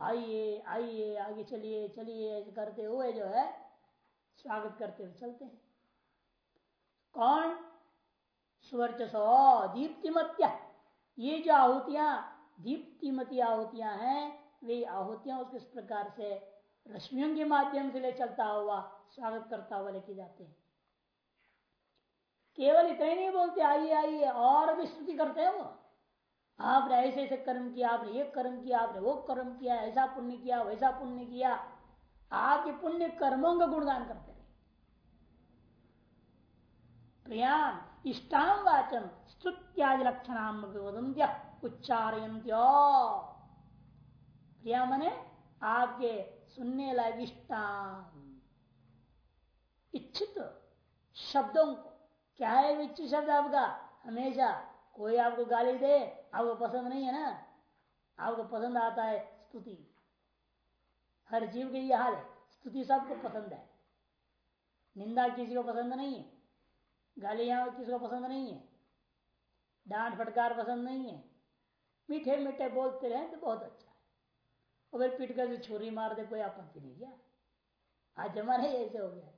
आइए आइए, आगे चलिए चलिए करते हुए जो है, स्वागत करते हुए चलते हैं। कौन? स्वर्चसो, दीप्तिमत्या। ये जो आहुतियाँ, दीप्तिमती आहुतियाँ हैं, वे आहुतियाँ इस प्रकार से रश्मियों के माध्यम से ले चलता हुआ, स्वागत करता हुआ लेके जाते हैं। केवल इतने नहीं बोलते, आइए आइए, और भी स्तुति करते हैं वो। आपने ऐसे ऐसे कर्म किया, आपने ये कर्म किया, आपने वो कर्म किया, ऐसा पुण्य किया, वैसा पुण्य किया। आपके पुण्य कर्मों का गुणगान करते रहे। प्रियाम इष्टाम वाचन, स्तुत्यादि लक्षणाम वदंत्य प्रिया मने, आपके सुनने लायक इष्टाम इच्छित शब्दों को, क्या है इच्छित शब्द आपका? हमेशा कोई आपको गाली दे, आपको पसंद नहीं है ना? आपको पसंद आता है स्तुति। हर जीव के ये हाल है। स्तुति सबको पसंद है। निंदा किसी को पसंद नहीं है। गालियाँ किसी को पसंद नहीं है। डांट फटकार पसंद नहीं है। मीठे मीठे बोलते रहे तो बहुत अच्छा है। और फिर पीट कर छुरी मार दे, कोई आपत्ति नहीं क्या। आज जमाना ऐसे हो गया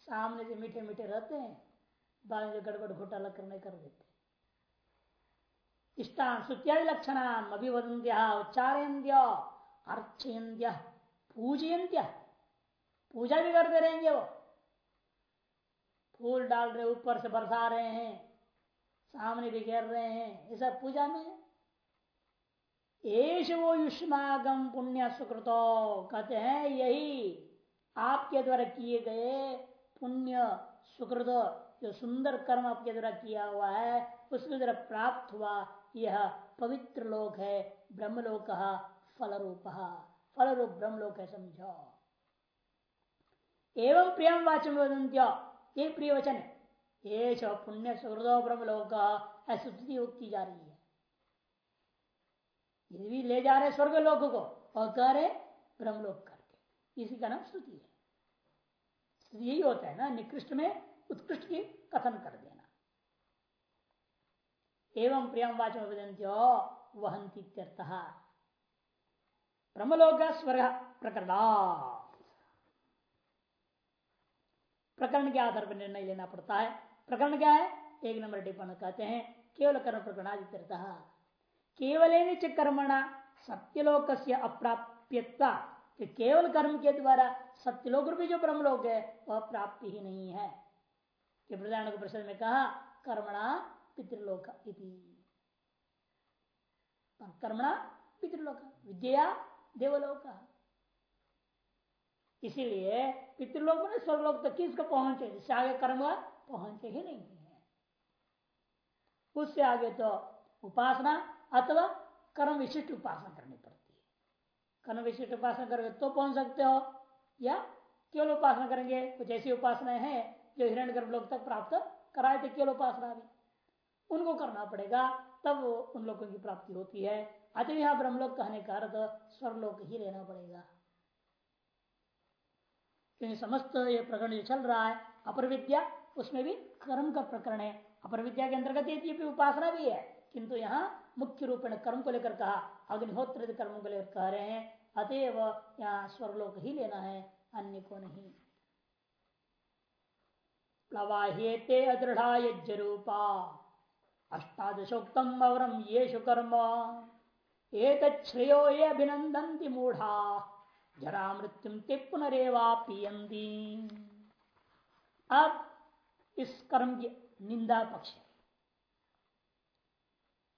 सामने से मीठे मीठे रहते हैं। बाद में गड़बड़ घोटाला करने कर देते इष्टान सुत्यादि लक्षण अभिवदंत्य उच्चारयंत्य अर्चयंत्य पूजयंत्य पूजा भी करते रहेंगे वो फूल डाल रहे, ऊपर से बरसा रहे हैं, सामने भी घेर रहे हैं, ये सब पूजा में। एश वो युष्मागम पुण्य सुकृतो कहते हैं, यही आपके द्वारा किए गए पुण्य सुकृत जो सुंदर कर्म आपके द्वारा किया हुआ है उसके द्वारा प्राप्त हुआ यह पवित्र लोक है, ब्रह्मलोक फल रूप फल रूप ब्रह्मलोक है समझो। एवं प्रियम वाचन वदंत्य ये प्रिय वचन है। ये पुण्य सुहृदो ब्रह्मलोक ऐसी की जा रही है। ये भी ले जा रहे स्वर्ग लोक को, और कह रहे ब्रह्मलोक करके। इसी का नाम स्तुति है। यही होता है ना, निकृष्ट में उत्कृष्ट की कथन कर देना एवं प्रियम वाचम विदंत्यो वहंती ब्रह्मलोक स्वर्ग प्रकरण। प्रकरण के आधार पर निर्णय लेना पड़ता है। प्रकरण क्या है? एक नंबर टिप्पण कहते हैं, केवल कर्म प्रकरण आदित्यर्थ केवल कर्मणा सत्यलोक से अप्राप्यता कि केवल कर्म के द्वारा सत्यलोक रूपी जो ब्रह्मलोक है, वह प्राप्ति ही नहीं है। कि प्रधान में कहा, कर्मणा पितृलोक कर्मणा पितृलोक विद्या देवलोक। इसीलिए पितृलोक में स्वर्गलोक तक किसको पहुँचे? जिससे आगे कर्म पहुँचे ही नहीं है। उससे आगे तो उपासना अथवा कर्म विशिष्ट उपासना करनी पड़ती है। कर्म विशिष्ट उपासना करोगे तो पहुँच सकते हो, या केवल उपासना करेंगे, कुछ ऐसी उपासनाएँ हैं जो हिरण्य लोग तक प्राप्त कराए थे केवल उपासना भी। उनको करना पड़ेगा, तब उन लोगों की प्राप्ति होती है। अतः यहाँ ब्रह्मलोक कहने का अर्थ स्वर्लोक ही लेना पड़ेगा। क्योंकि समस्त ये प्रकरण जो चल रहा है अपर विद्या उसमें भी कर्म का प्रकरण है। अपर विद्या के अंतर्गत ये उपासना भी है। किंतु यहाँ मुख्य रूप में कर्म को लेकर कहा अग्निहोत्र कर्म को लेकर कह रहे हैं। अतएव यहाँ स्वरलोक ही लेना है, अन्य को नहीं। प्लवाह्येते अदृढ़ा यज्ञरूपा अष्टादशोक्तम अवरम ये कर्म। एक श्रेयो ये अभिनंदन मूढ़ा। जरा मृत्यु ते पुनरेवा पियंती अब इस कर्म की निंदा पक्ष। है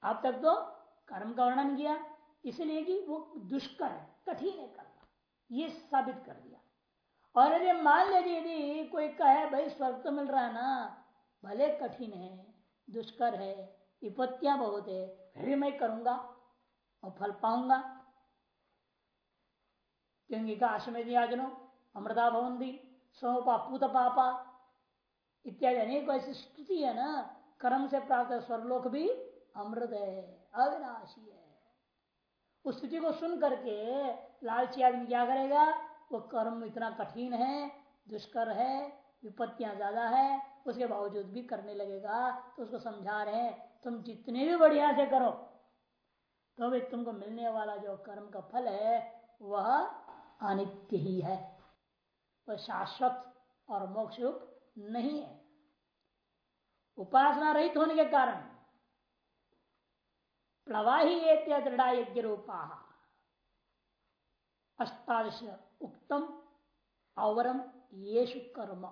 अब तक तो कर्म का वर्णन किया, इसलिए कि वो दुष्कर है कठिन है करना ये साबित कर दिया। और यदि मान लीजिए यदि कोई कहे, भाई, स्वर्ग तो मिल रहा है ना, भले कठिन है दुष्कर है, विपत्तियाँ बहुत है, फिर भी मैं करूँगा और फल पाऊँगा। क्योंकि काश में दिया जनो अमृता भवंती, सोपा, पूत पापा, इत्यादि अनेक ऐसी स्तुति है ना, कर्म से प्राप्त स्वर्लोक भी अमृत है, अविनाशी है। उस स्थिति को सुन करके लालची आदमी क्या करेगा? वो कर्म इतना कठिन है, दुष्कर है, विपत्तियाँ ज़्यादा है उसके बावजूद भी करने लगेगा तो उसको समझा रहे हैं, तुम जितने भी बढ़िया से करो तो भी तुमको मिलने वाला जो कर्म का फल है, वह अनित्य ही है। वह शाश्वत और मोक्ष नहीं है। उपासना रहित होने के कारण प्रवाही दृढ़ा यज्ञ रूपा अष्टादश उत्तम अवरम येषु कर्म।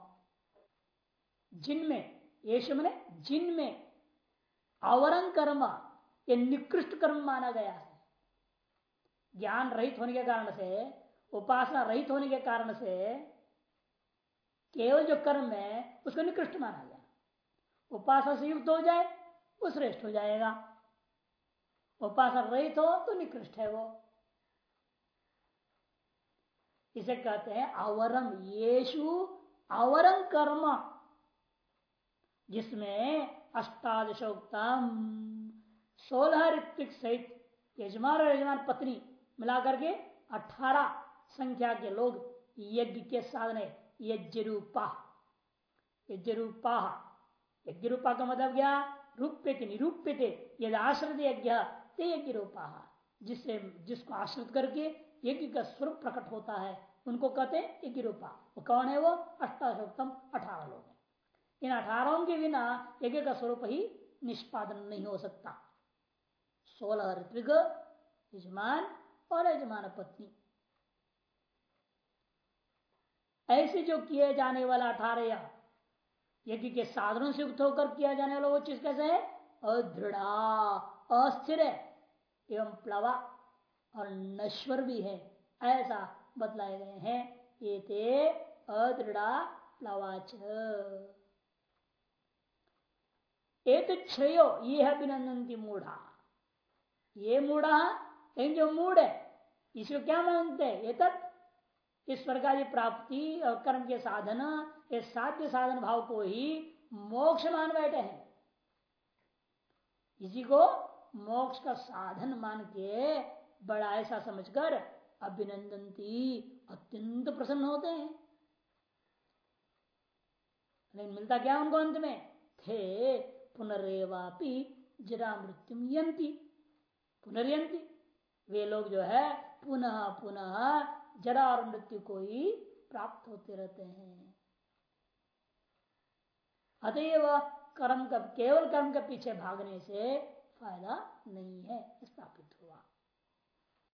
जिनमें येषु मैंने जिनमें अवरम कर्म ये निकृष्ट कर्म माना गया है। ज्ञान रहित होने के कारण से, उपासना रहित होने के कारण से, केवल जो कर्म है, उसको निकृष्ट माना गया। उपासना से युक्त हो जाए, वो श्रेष्ठ हो जाएगा। उपासना रहित हो तो निकृष्ट है वो। इसे कहते हैं अवरम। येषु अवरम कर्म जिसमें अष्टादशोक्तम सोलह ऋत्विक सहित यजमान और यजमान पत्नी मिलाकर के अठारह संख्या के लोग यज्ञ के साधन यज्ञ रूपा यज्ञ रूपा यज्ञ रूपा का मतलब क्या? रूप्य थे निरूप्य थे यदि आश्रित यज्ञ, ते यज्ञ रूपा जिससे जिसको आश्रित करके यज्ञ का स्वरूप प्रकट होता है, उनको कहते हैं यज्ञ रूपा कौन है वो? अष्टाशोत्तम अठारह लोग। इन अठारहों के बिना यज्ञ का स्वरूप ही निष्पादन नहीं हो सकता। सोलह ऋत्विक, यजमान और यजमान पत्नी। ऐसे जो किए जाने वाला अठारह यज्ञ के साधनों से युक्त होकर किया जाने वाला वो चीज़ कैसे है? अदृढ़ा, अस्थिर है एवं प्लवा और नश्वर भी है। ऐसा बतलाए गए हैं। ये थे अदृढ़ा प्लवाच। एक क्षयो, ये है मूढ़ा। ये मूढ़ा लेकिन जो मूड है, इसको क्या मानते हैं? ये तक इस प्रकार की प्राप्ति, और कर्म के साधन, ये साध्य साधन भाव को ही मोक्ष मान बैठे हैं। इसी को मोक्ष का साधन मान के बड़ा ऐसा समझकर अभिनंदनती, अत्यंत प्रसन्न होते हैं। लेकिन मिलता क्या उनको अंत में? थे पुनरेवापी जरा मृत्यु यंती पुनर्यंती वे लोग जो है, पुनः पुनः जरा और मृत्यु को ही प्राप्त होते रहते हैं। अतएव कर्म का, केवल कर्म के पीछे भागने से फ़ायदा नहीं है स्थापित